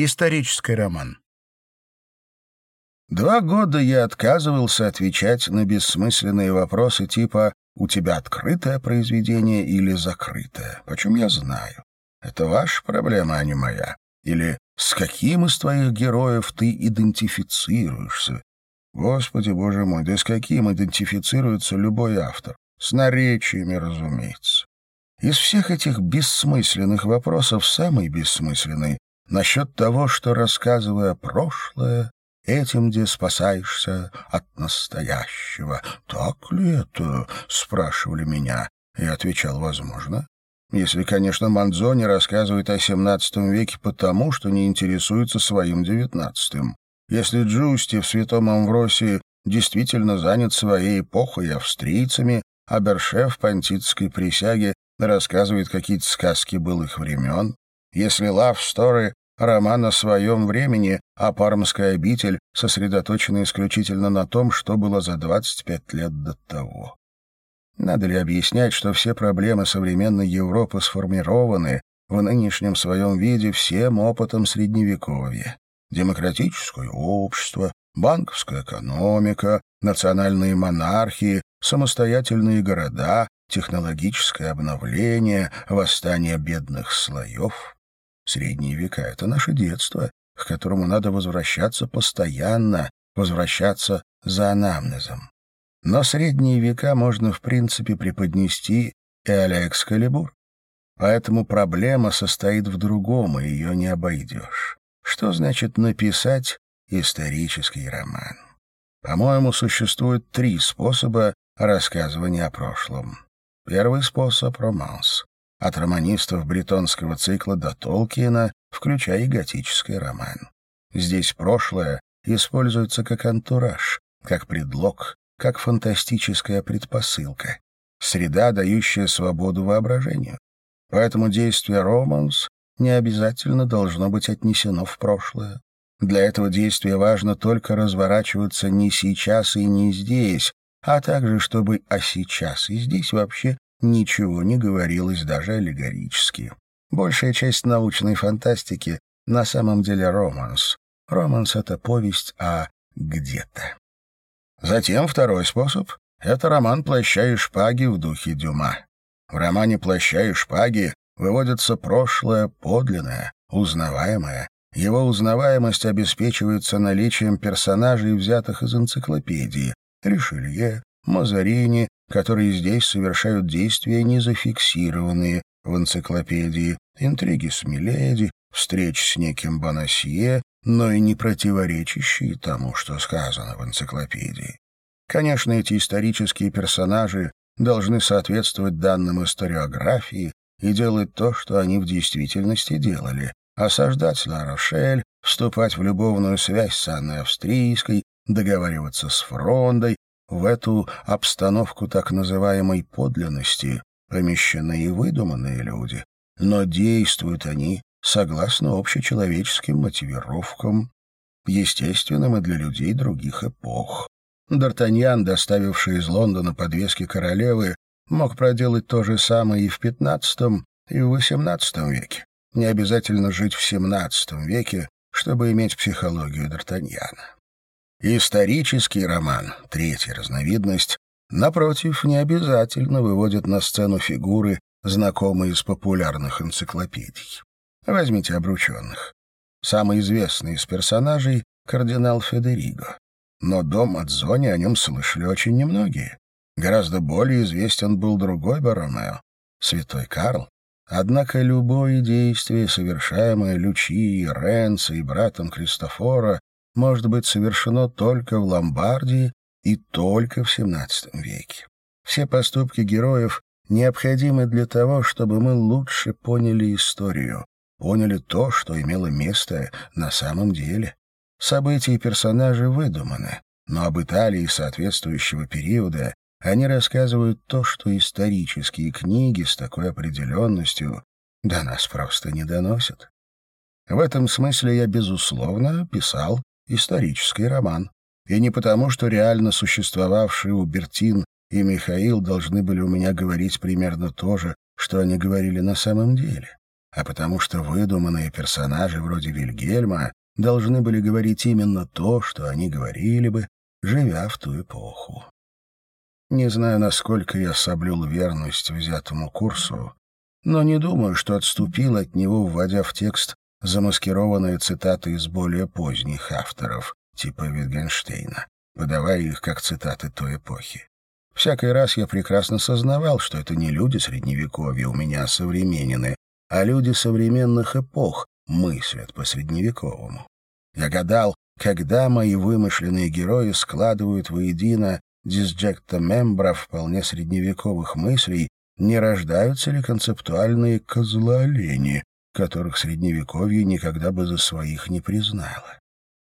Исторический роман. Два года я отказывался отвечать на бессмысленные вопросы типа «У тебя открытое произведение или закрытое?» Почему я знаю. Это ваша проблема, а не моя. Или «С каким из твоих героев ты идентифицируешься?» Господи, боже мой, да с каким идентифицируется любой автор? С наречиями, разумеется. Из всех этих бессмысленных вопросов самый бессмысленный насчет того, что, рассказывая прошлое, этим где спасаешься от настоящего. «Так ли это?» — спрашивали меня. Я отвечал, возможно. Если, конечно, Манзони рассказывает о XVII веке потому, что не интересуется своим XIX. Если Джусти в Святом Амвросии действительно занят своей эпохой австрийцами, а Берше в пантитской присяге рассказывает какие-то сказки былых времен, если Story роман о своем времени, а Пармская обитель сосредоточена исключительно на том, что было за 25 лет до того. Надо ли объяснять, что все проблемы современной Европы сформированы в нынешнем своем виде всем опытом Средневековья? Демократическое общество, банковская экономика, национальные монархии, самостоятельные города, технологическое обновление, восстание бедных слоев — Средние века — это наше детство, к которому надо возвращаться постоянно, возвращаться за анамнезом. Но средние века можно, в принципе, преподнести и а-ля Экскалибур. Поэтому проблема состоит в другом, и ее не обойдешь. Что значит написать исторический роман? По-моему, существует три способа рассказывания о прошлом. Первый способ — романс от романистов бретонского цикла до Толкиена, включая и готический роман. Здесь прошлое используется как антураж, как предлог, как фантастическая предпосылка, среда, дающая свободу воображению. Поэтому действие романс не обязательно должно быть отнесено в прошлое. Для этого действия важно только разворачиваться не сейчас и не здесь, а также чтобы а сейчас и здесь вообще ничего не говорилось даже аллегорически. Большая часть научной фантастики на самом деле романс. Романс — это повесть о где-то. Затем второй способ — это роман «Плаща и шпаги» в духе Дюма. В романе «Плаща и шпаги» выводится прошлое подлинное, узнаваемое. Его узнаваемость обеспечивается наличием персонажей, взятых из энциклопедии. Ришелье, Мазарини, которые здесь совершают действия, не зафиксированные в энциклопедии, интриги с Миледи, встреч с неким Бонасье, но и не противоречащие тому, что сказано в энциклопедии. Конечно, эти исторические персонажи должны соответствовать данным историографии и делать то, что они в действительности делали. Осаждать Ла-Рошель, вступать в любовную связь с Анной Австрийской, договариваться с Фрондой, в эту обстановку так называемой подлинности помещены и выдуманные люди, но действуют они согласно общечеловеческим мотивировкам, естественным и для людей других эпох. Д'Артаньян, доставивший из Лондона подвески королевы, мог проделать то же самое и в XV, и в XVIII веке. Не обязательно жить в XVII веке, чтобы иметь психологию Д'Артаньяна. Исторический роман, третья разновидность, напротив, не обязательно выводит на сцену фигуры, знакомые из популярных энциклопедий. Возьмите обрученных. Самый известный из персонажей — кардинал Федериго. Но дом от Зони о нем слышали очень немногие. Гораздо более известен был другой Баромео — святой Карл. Однако любое действие, совершаемое Лючи, Ренцо и братом Кристофора, может быть совершено только в Ломбардии и только в XVII веке. Все поступки героев необходимы для того, чтобы мы лучше поняли историю, поняли то, что имело место на самом деле. События и персонажи выдуманы, но об Италии соответствующего периода они рассказывают то, что исторические книги с такой определенностью до нас просто не доносят. В этом смысле я, безусловно, писал исторический роман. И не потому, что реально существовавшие Убертин и Михаил должны были у меня говорить примерно то же, что они говорили на самом деле. а потому что выдуманные персонажи вроде Вильгельма должны были говорить именно то, что они говорили бы, живя в ту эпоху. Не знаю, насколько я соблюл верность взятому курсу, но не думаю, что отступил от него, вводя в текст замаскированные цитаты из более поздних авторов, типа Витгенштейна, выдавая их как цитаты той эпохи. Всякий раз я прекрасно сознавал, что это не люди Средневековья у меня современны, а люди современных эпох мыслят по-средневековому. Я гадал, когда мои вымышленные герои складывают воедино дисджекта мембра вполне средневековых мыслей, не рождаются ли концептуальные козлоолени, которых Средневековье никогда бы за своих не признало.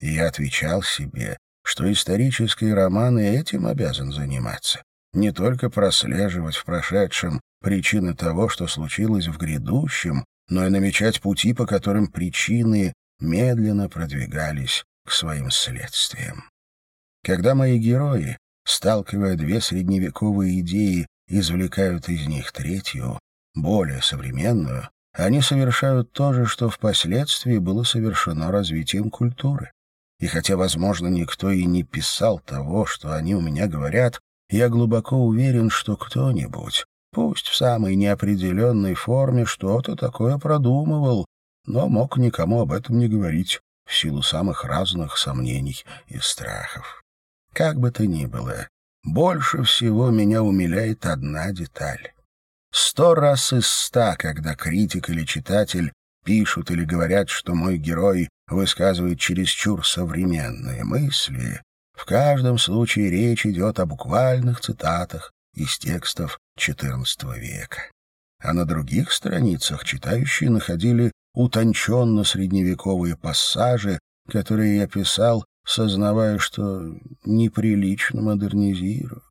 И я отвечал себе, что исторические романы этим обязан заниматься, не только прослеживать в прошедшем причины того, что случилось в грядущем, но и намечать пути, по которым причины медленно продвигались к своим следствиям. Когда мои герои, сталкивая две средневековые идеи, извлекают из них третью, более современную, они совершают то же, что впоследствии было совершено развитием культуры. И хотя, возможно, никто и не писал того, что они у меня говорят, я глубоко уверен, что кто-нибудь, пусть в самой неопределенной форме, что-то такое продумывал, но мог никому об этом не говорить в силу самых разных сомнений и страхов. Как бы то ни было, больше всего меня умиляет одна деталь. Сто раз из ста, когда критик или читатель пишут или говорят, что мой герой высказывает чересчур современные мысли, в каждом случае речь идет о буквальных цитатах из текстов XIV века. А на других страницах читающие находили утонченно средневековые пассажи, которые я писал, сознавая, что неприлично модернизирую.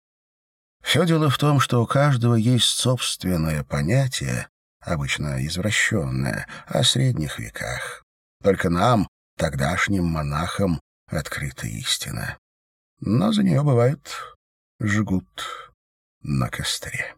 Все дело в том, что у каждого есть собственное понятие, обычно извращенное, о средних веках. Только нам, тогдашним монахам, открыта истина. Но за нее, бывает, жгут на костре.